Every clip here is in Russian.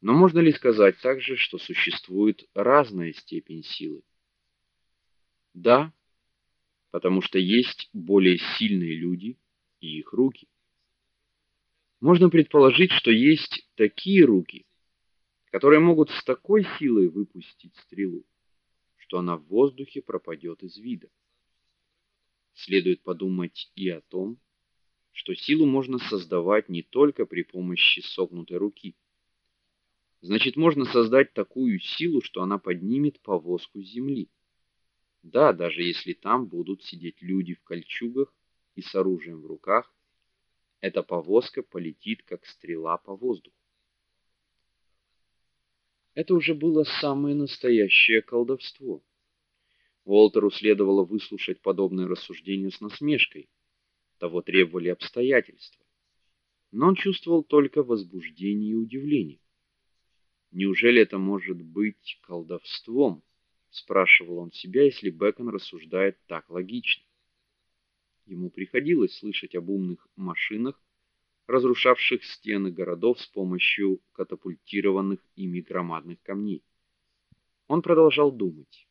Но можно ли сказать также, что существует разная степень силы? Да, потому что есть более сильные люди и их руки. Можно предположить, что есть такие руки, которые могут с такой силой выпустить стрелу, что она в воздухе пропадет из вида. Следует подумать и о том, что силу можно создавать не только при помощи согнутой руки. Значит, можно создать такую силу, что она поднимет повозку с земли. Да, даже если там будут сидеть люди в кольчугах и с оружием в руках, эта повозка полетит как стрела по воздуху. Это уже было самое настоящее колдовство. Уолтеру следовало выслушать подобное рассуждение с насмешкой. Того требовали обстоятельства. Но он чувствовал только возбуждение и удивление. Неужели это может быть колдовством? спрашивал он себя, если Бэкон рассуждает так логично. Ему приходилось слышать об умных машинах, разрушавших стены городов с помощью катапультированных ими громадных камней. Он продолжал думать.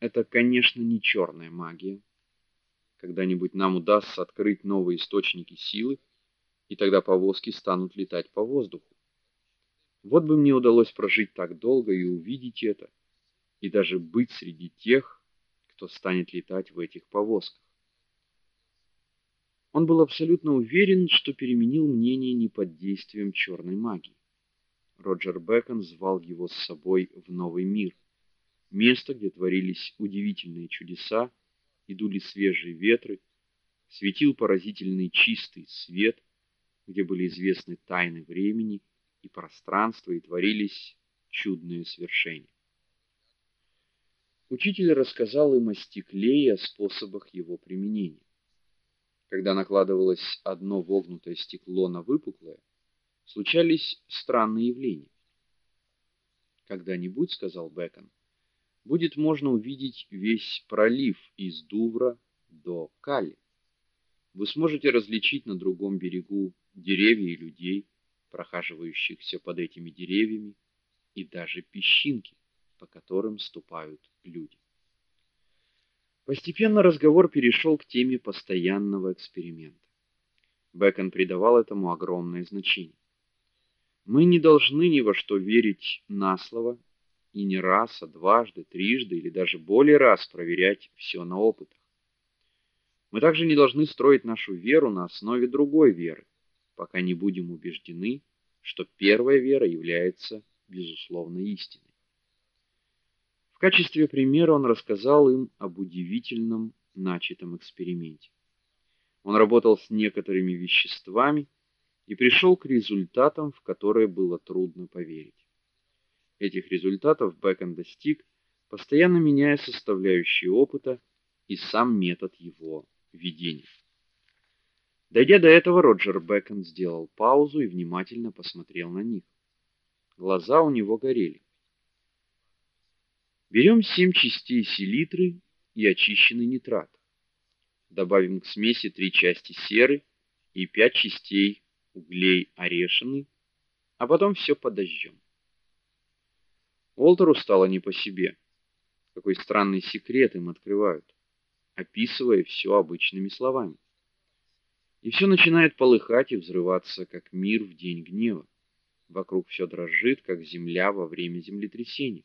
Это, конечно, не черная магия. Когда-нибудь нам удастся открыть новые источники силы, и тогда повозки станут летать по воздуху. Вот бы мне удалось прожить так долго и увидеть это, и даже быть среди тех, кто станет летать в этих повозках. Он был абсолютно уверен, что переменил мнение не под действием черной магии. Роджер Бэкон звал его с собой в новый мир место, где творились удивительные чудеса, и дули свежие ветры, светил поразительный чистый свет, где были известны тайны времени и пространства и творились чудные свершения. Учитель рассказал им о стекле и о способах его применения. Когда накладывалось одно вогнутое стекло на выпуклое, случались странные явления. Когда-нибудь, сказал Бэкон, будет можно увидеть весь пролив из Дувра до Кали. Вы сможете различить на другом берегу деревья и людей, прохаживающихся под этими деревьями, и даже песчинки, по которым ступают люди. Постепенно разговор перешел к теме постоянного эксперимента. Бэкон придавал этому огромное значение. Мы не должны ни во что верить на слово и не раз, а дважды, трижды или даже более раз проверять все на опытах. Мы также не должны строить нашу веру на основе другой веры, пока не будем убеждены, что первая вера является безусловно истиной. В качестве примера он рассказал им об удивительном начатом эксперименте. Он работал с некоторыми веществами и пришел к результатам, в которые было трудно поверить. Этих результатов Бэкон достиг, постоянно меняя составляющие опыта и сам метод его ведения. Дойдя до этого, Роджер Бэкон сделал паузу и внимательно посмотрел на них. Глаза у него горели. Берем семь частей селитры и очищенный нитрат. Добавим к смеси три части серы и пять частей углей орешины, а потом все подожжем. Олтеру стало не по себе. Какой странный секрет им открывают, описывая все обычными словами. И все начинает полыхать и взрываться, как мир в день гнева. Вокруг все дрожит, как земля во время землетрясения.